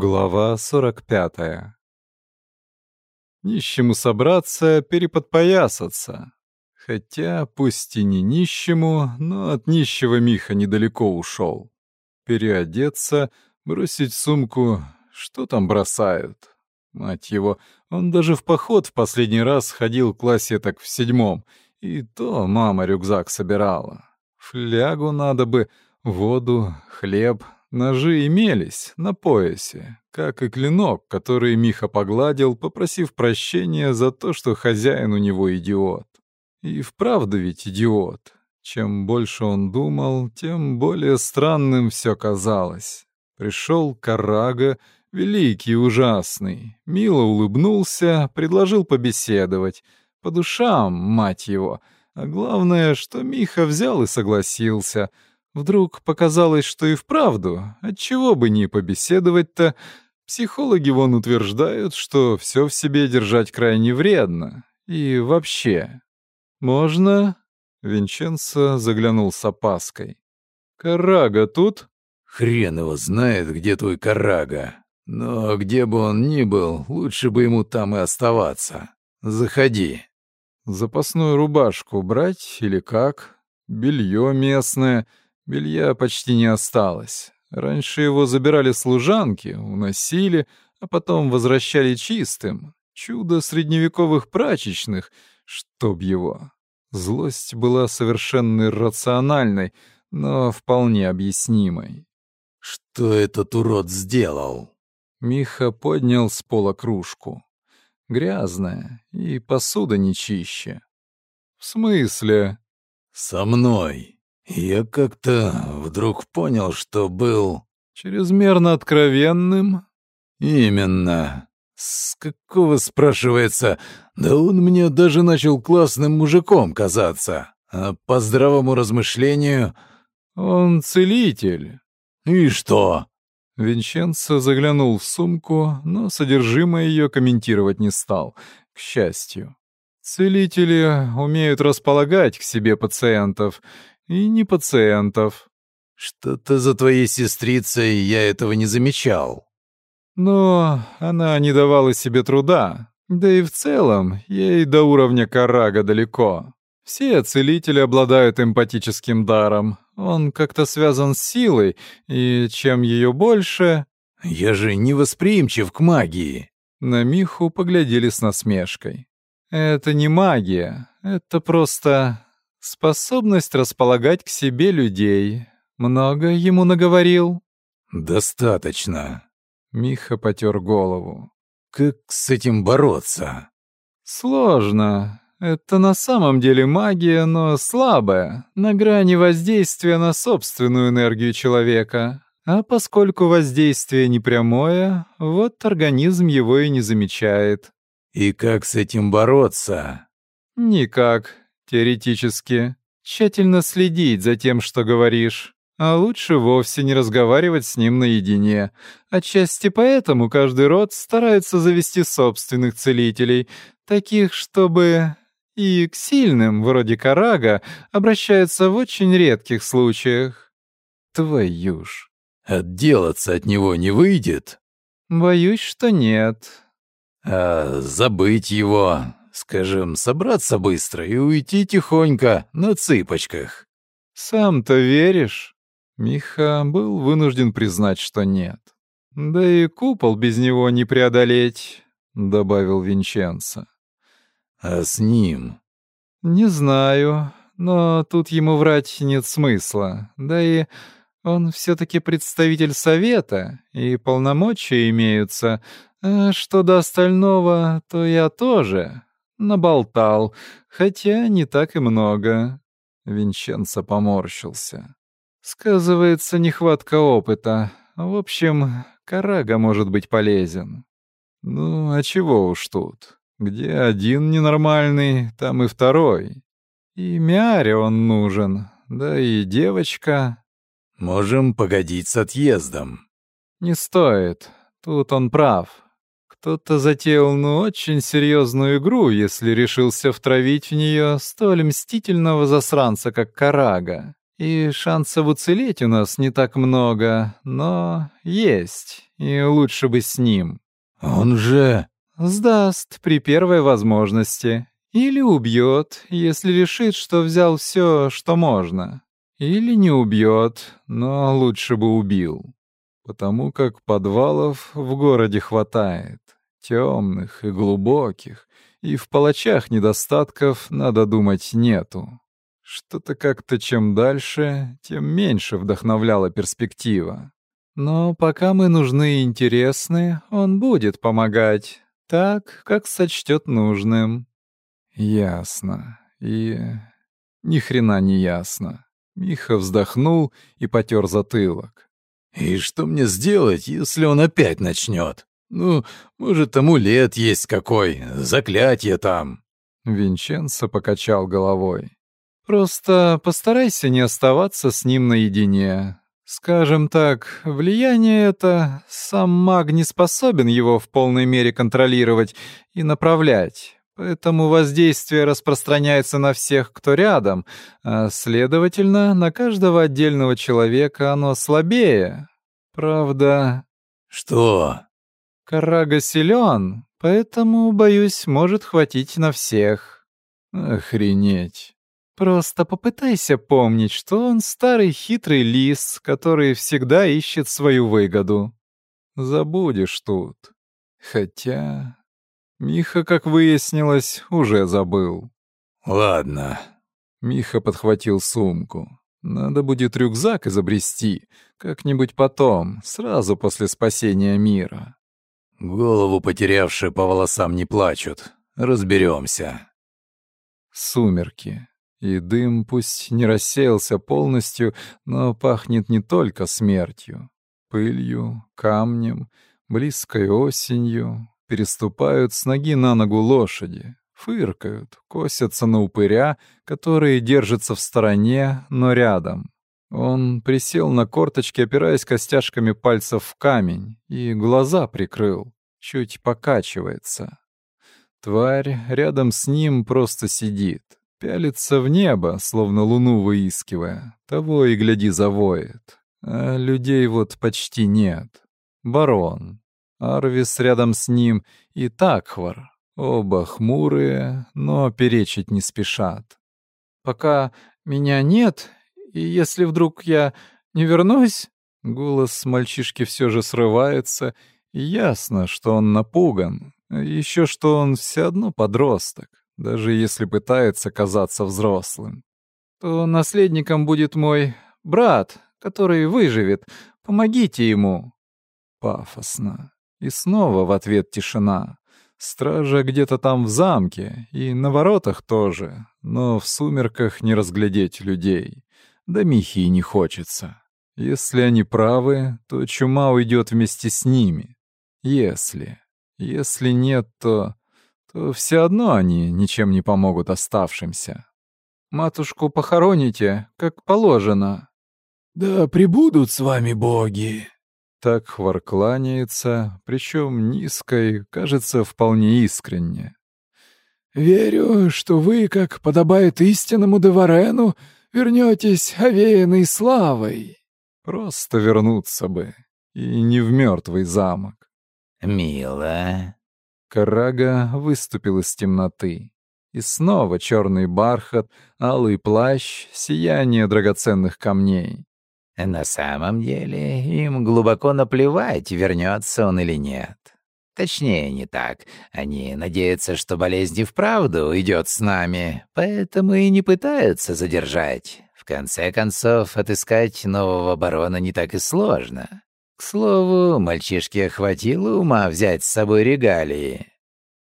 Глава 45. Нищему собраться, переподпоясаться. Хотя, пусть и не нищему, но от нищего Миха недалеко ушел. Переодеться, бросить сумку, что там бросают? Мать его, он даже в поход в последний раз ходил в классе так в седьмом, и то мама рюкзак собирала. Флягу надо бы, воду, хлеб, Ножи имелись на поясе, как и клинок, который Миха погладил, попросив прощения за то, что хозяин у него идиот. И вправду ведь идиот. Чем больше он думал, тем более странным все казалось. Пришел Карага, великий ужасный, мило улыбнулся, предложил побеседовать. По душам, мать его. А главное, что Миха взял и согласился — Вдруг показалось, что и вправду, отчего бы не побеседовать-то, психологи вон утверждают, что все в себе держать крайне вредно. И вообще. «Можно?» — Винченцо заглянул с опаской. «Карага тут?» «Хрен его знает, где твой Карага. Но где бы он ни был, лучше бы ему там и оставаться. Заходи». «Запасную рубашку брать или как? Белье местное». Белья почти не осталось. Раньше его забирали служанки, уносили, а потом возвращали чистым. Чудо средневековых прачечных, чтоб его. Злость была совершенно иррациональной, но вполне объяснимой. «Что этот урод сделал?» Миха поднял с пола кружку. Грязная, и посуда не чище. «В смысле?» «Со мной». Я как-то вдруг понял, что был чрезмерно откровенным. Именно. С какого, спрашивается, да он мне даже начал классным мужиком казаться. А по здравому размышлению... Он целитель. И что? Винченцо заглянул в сумку, но содержимое ее комментировать не стал, к счастью. Целители умеют располагать к себе пациентов и не пациентов. Что-то за твоей сестрицей я этого не замечал. Но она не давала себе труда. Да и в целом, ей до уровня Карага далеко. Все целители обладают эмпатическим даром. Он как-то связан с силой, и чем ее больше... Я же не восприимчив к магии. На Миху поглядели с насмешкой. Это не магия, это просто Способность располагать к себе людей. Много ему наговорил? Достаточно. Миха потер голову. Как с этим бороться? Сложно. Это на самом деле магия, но слабая, на грани воздействия на собственную энергию человека. А поскольку воздействие непрямое, вот организм его и не замечает. И как с этим бороться? Никак. Теоретически. Тщательно следить за тем, что говоришь. А лучше вовсе не разговаривать с ним наедине. Отчасти поэтому каждый род старается завести собственных целителей, таких, чтобы... И к сильным, вроде Карага, обращаются в очень редких случаях. Твою ж. Отделаться от него не выйдет? Боюсь, что нет. А забыть его, Скажем, собраться быстро и уйти тихонько, на цыпочках. Сам-то веришь? Миха был вынужден признать, что нет. Да и купол без него не преодолеть, добавил Винченцо. А с ним? Не знаю, но тут ему врать нет смысла. Да и он все-таки представитель совета, и полномочия имеются. А что до остального, то я тоже. Наболтал, хотя не так и много. Винченцо поморщился. Сказывается нехватка опыта. В общем, Карага может быть полезен. Ну, а чего уж тут? Где один ненормальный, там и второй. И Мяре он нужен, да и девочка. Можем погодить с отъездом. Не стоит. Тут он прав. Кто-то затеял ну очень серьезную игру, если решился втравить в нее столь мстительного засранца, как Карага. И шансов уцелеть у нас не так много, но есть, и лучше бы с ним. Он же... Сдаст при первой возможности. Или убьет, если решит, что взял все, что можно. Или не убьет, но лучше бы убил. Потому как подвалов в городе хватает. Темных и глубоких. И в палачах недостатков, надо думать, нету. Что-то как-то чем дальше, тем меньше вдохновляла перспектива. Но пока мы нужны и интересны, он будет помогать, так, как сочтет нужным. Ясно. И ни хрена не ясно. Миха вздохнул и потер затылок. И что мне сделать, если он опять начнет? Ну, может, амулет есть какой, заклятие там. Винченцо покачал головой. Просто постарайся не оставаться с ним наедине. Скажем так, влияние это сам маг не способен его в полной мере контролировать и направлять. Поэтому воздействие распространяется на всех, кто рядом, а, следовательно, на каждого отдельного человека оно слабее. Правда... Что? Карага силен, поэтому, боюсь, может хватить на всех. Охренеть. Просто попытайся помнить, что он старый хитрый лис, который всегда ищет свою выгоду. Забудешь тут. Хотя... Миха, как выяснилось, уже забыл. «Ладно». Миха подхватил сумку. «Надо будет рюкзак изобрести. Как-нибудь потом, сразу после спасения мира». «Голову потерявшие по волосам не плачут. Разберемся. Сумерки. И дым пусть не рассеялся полностью, но пахнет не только смертью. Пылью, камнем, близкой осенью. Переступают с ноги на ногу лошади, фыркают, косятся на упыря, которые держатся в стороне, но рядом. Он присел на корточки, опираясь костяшками пальцев в камень, и глаза прикрыл, чуть покачивается. Тварь рядом с ним просто сидит. Пялится в небо, словно луну выискивая. Того и гляди завоет. А людей вот почти нет. Барон. Арвис рядом с ним и Такхвар. Оба хмурые, но перечить не спешат. «Пока меня нет, и если вдруг я не вернусь...» Голос мальчишки все же срывается, и ясно, что он напуган. Еще что он все одно подросток даже если пытается казаться взрослым. То наследником будет мой брат, который выживет. Помогите ему. Пафосно. И снова в ответ тишина. Стража где-то там в замке, и на воротах тоже, но в сумерках не разглядеть людей. Да Михи не хочется. Если они правы, то чума уйдет вместе с ними. Если. Если нет, то то все одно они ничем не помогут оставшимся. Матушку похороните, как положено. Да прибудут с вами боги. Так хвар кланяется, причем низко и, кажется, вполне искренне. Верю, что вы, как подобает истинному Деварену, вернетесь овеянной славой. Просто вернуться бы, и не в мертвый замок. Мило, Карага выступил из темноты. И снова черный бархат, алый плащ, сияние драгоценных камней. На самом деле им глубоко наплевать, вернется он или нет. Точнее, не так. Они надеются, что болезнь и вправду уйдет с нами, поэтому и не пытаются задержать. В конце концов, отыскать нового барона не так и сложно. К слову, мальчишке хватило ума взять с собой регалии.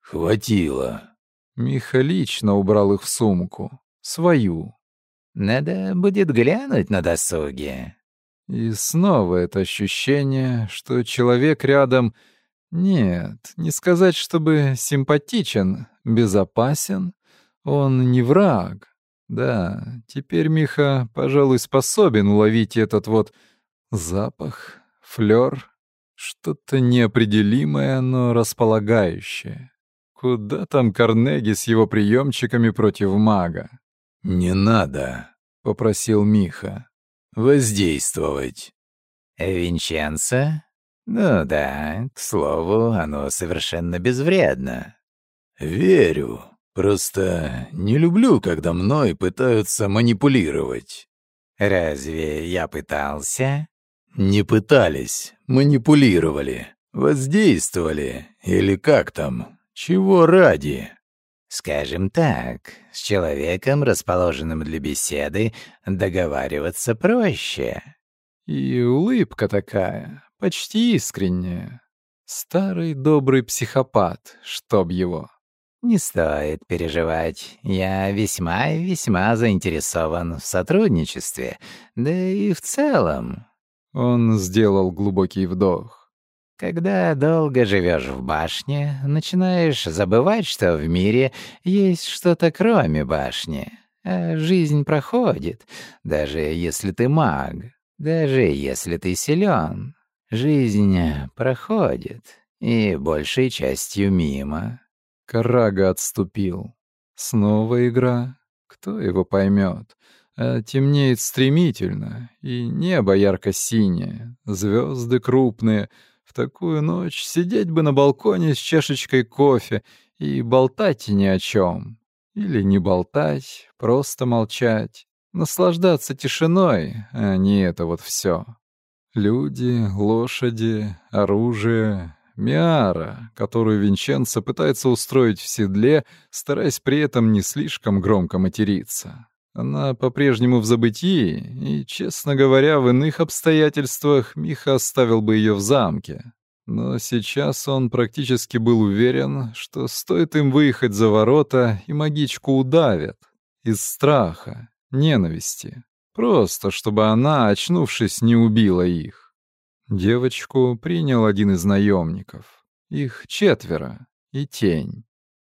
Хватило. Миха лично убрал их в сумку. Свою. Надо будет глянуть на досуге. И снова это ощущение, что человек рядом... Нет, не сказать, чтобы симпатичен, безопасен. Он не враг. Да, теперь Миха, пожалуй, способен уловить этот вот запах, Флёр — что-то неопределимое, но располагающее. Куда там Карнеги с его приемчиками против мага? «Не надо», — попросил Миха. Воздействовать. Винченцо? Ну да, к слову, оно совершенно безвредно. Верю. Просто не люблю, когда мной пытаются манипулировать. Разве я пытался? Не пытались, манипулировали, воздействовали, или как там, чего ради? Скажем так, с человеком, расположенным для беседы, договариваться проще. И улыбка такая, почти искренняя. Старый добрый психопат, чтоб его. Не стоит переживать. Я весьма и весьма заинтересован в сотрудничестве, да и в целом. Он сделал глубокий вдох. Когда долго живешь в башне, начинаешь забывать, что в мире есть что-то кроме башни. А жизнь проходит, даже если ты маг, даже если ты силен. Жизнь проходит, и большей частью мимо. Карага отступил. Снова игра. Кто его поймет? А темнеет стремительно, и небо ярко-синее, звезды крупные — в такую ночь сидеть бы на балконе с чашечкой кофе и болтать ни о чем. Или не болтать, просто молчать, наслаждаться тишиной, а не это вот все. Люди, лошади, оружие, Миара, которую Винченцо пытается устроить в седле, стараясь при этом не слишком громко материться. Она по-прежнему в забытии, и, честно говоря, в иных обстоятельствах Миха оставил бы ее в замке. Но сейчас он практически был уверен, что стоит им выехать за ворота, и магичку удавят. Из страха, ненависти. Просто, чтобы она, очнувшись, не убила их. Девочку принял один из наемников. Их четверо. И тень.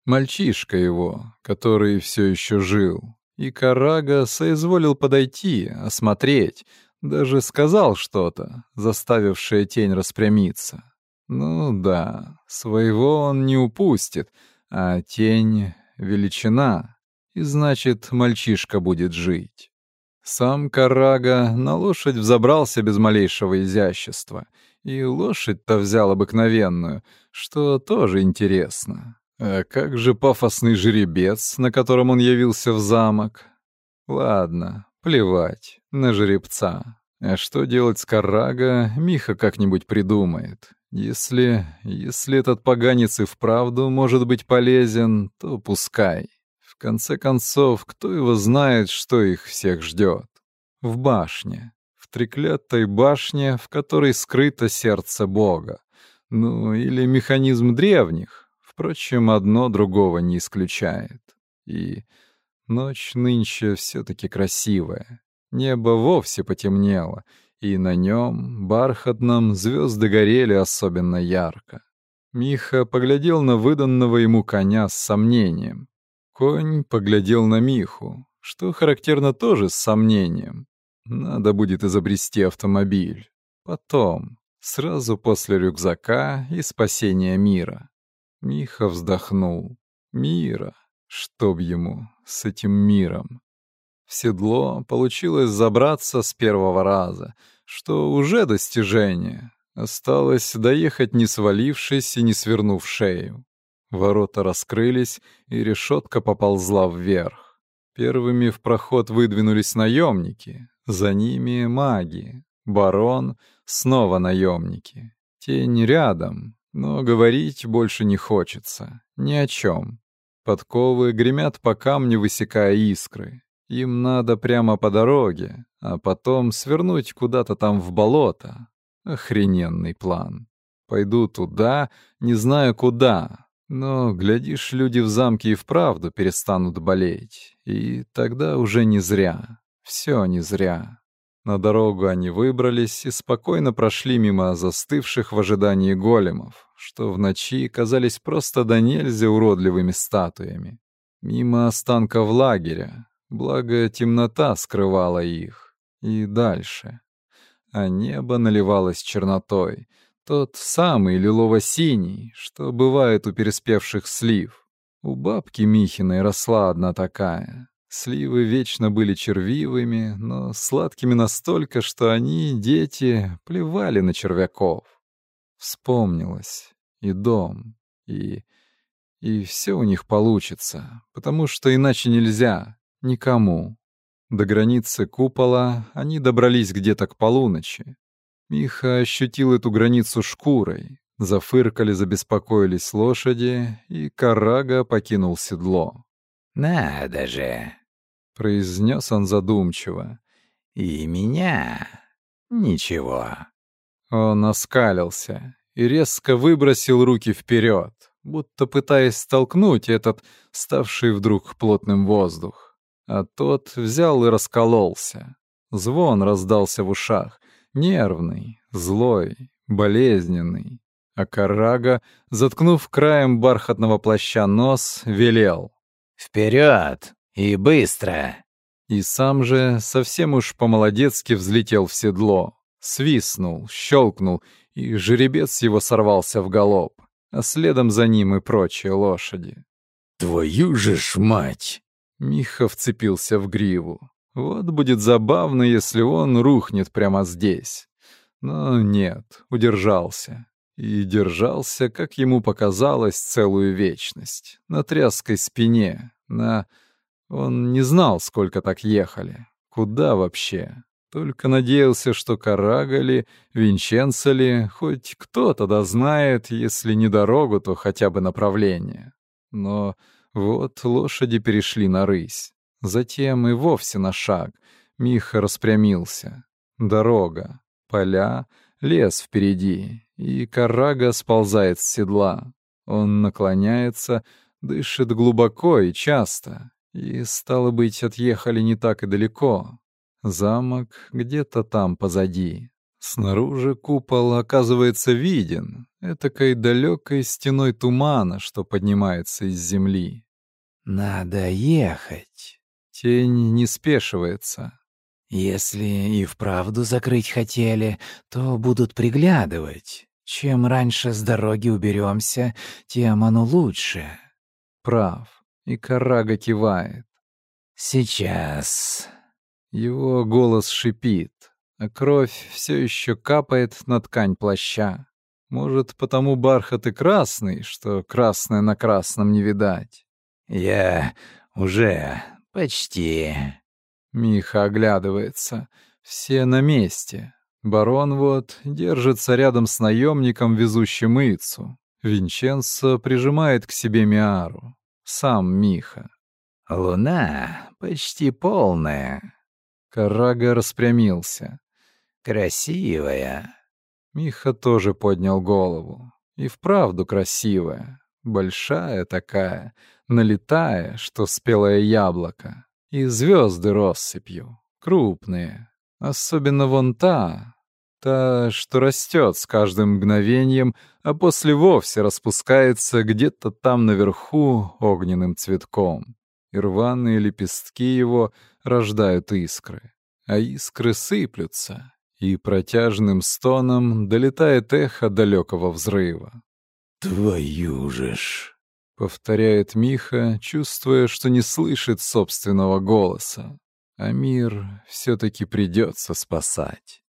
Мальчишка его, который все еще жил, и Карага соизволил подойти, осмотреть, даже сказал что-то, заставившее тень распрямиться. Ну да, своего он не упустит, а тень — величина, и значит, мальчишка будет жить. Сам Карага на лошадь взобрался без малейшего изящества, и лошадь-то взял обыкновенную, что тоже интересно. А как же пафосный жеребец, на котором он явился в замок? Ладно, плевать, на жеребца. А что делать с Карага, Миха как-нибудь придумает. Если... если этот поганец и вправду может быть полезен, то пускай. В конце концов, кто его знает, что их всех ждет? В башне. В треклятой башне, в которой скрыто сердце Бога. Ну, или механизм древних, Впрочем, одно другого не исключает. И ночь нынче все-таки красивая. Небо вовсе потемнело, и на нем, бархатном, звезды горели особенно ярко. Миха поглядел на выданного ему коня с сомнением. Конь поглядел на Миху, что характерно тоже с сомнением. Надо будет изобрести автомобиль. Потом, сразу после рюкзака и спасения мира. Миха вздохнул. Мира, чтоб ему, с этим миром. В седло получилось забраться с первого раза, что уже достижение. Осталось доехать, не свалившись и не свернув шею. Ворота раскрылись, и решетка поползла вверх. Первыми в проход выдвинулись наемники, за ними маги. Барон — снова наемники. Тень рядом, но говорить больше не хочется. Ни о чем. Подковы гремят по камню, высекая искры. Им надо прямо по дороге, а потом свернуть куда-то там в болото. Охрененный план. Пойду туда, не знаю куда. Но, глядишь, люди в замке и вправду перестанут болеть. И тогда уже не зря. Все не зря. На дорогу они выбрались и спокойно прошли мимо застывших в ожидании големов, что в ночи казались просто до нельзя уродливыми статуями. Мимо останков лагеря, благо темнота скрывала их. И дальше. А небо наливалось чернотой, тот самый лилово-синий, что бывает у переспевших слив. У бабки Михиной росла одна такая, Сливы вечно были червивыми, но сладкими настолько, что они, дети, плевали на червяков. Вспомнилось. И дом, и... И все у них получится, потому что иначе нельзя. Никому. До границы купола они добрались где-то к полуночи. Миха ощутил эту границу шкурой. Зафыркали, забеспокоились лошади, и Карага покинул седло. «Надо же!» — произнес он задумчиво. «И меня? Ничего». Он оскалился и резко выбросил руки вперед, будто пытаясь столкнуть этот, ставший вдруг плотным воздух. А тот взял и раскололся. Звон раздался в ушах, нервный, злой, болезненный. А Карага, заткнув краем бархатного плаща нос, велел. «Вперед! И быстро!» И сам же совсем уж по-молодецки взлетел в седло. Свистнул, щелкнул, и жеребец его сорвался в галоп, а следом за ним и прочие лошади. «Твою же ж мать!» Миха вцепился в гриву. Вот будет забавно, если он рухнет прямо здесь. Но нет, удержался. И держался, как ему показалось, целую вечность. На тряской спине, на... Он не знал, сколько так ехали. Куда вообще? Только надеялся, что Карага ли, Винченцо ли, хоть кто-то да знает, если не дорогу, то хотя бы направление. Но вот лошади перешли на рысь. Затем и вовсе на шаг. Миха распрямился. Дорога, поля, лес впереди, и Карага сползает с седла. Он наклоняется, дышит глубоко и часто, и, стало быть, отъехали не так и далеко. Замок где-то там позади. Снаружи купол оказывается виден, этакой далекой стеной тумана, что поднимается из земли. «Надо ехать». Тень не спешивается. «Если и вправду закрыть хотели, то будут приглядывать. Чем раньше с дороги уберемся, тем оно лучше». Прав. И Карага кивает. «Сейчас...» Его голос шипит, а кровь все еще капает на ткань плаща. Может, потому бархат и красный, что красное на красном не видать. «Я уже почти...» Миха оглядывается. Все на месте. Барон вот держится рядом с наемником, везущим Ицу. Винченцо прижимает к себе Миару. Сам Миха. «Луна почти полная», Карага распрямился. «Красивая». Миха тоже поднял голову. И вправду красивая. Большая такая, налетая, что спелое яблоко. И звезды россыпью. Крупные. Особенно вон та. Та, что растет с каждым мгновением, а после вовсе распускается где-то там наверху огненным цветком. И рваные лепестки его — рождают искры, а искры сыплются, и протяжным стоном долетает эхо далекого взрыва. «Твою же ж!» — повторяет Миха, чувствуя, что не слышит собственного голоса. А мир все-таки придется спасать.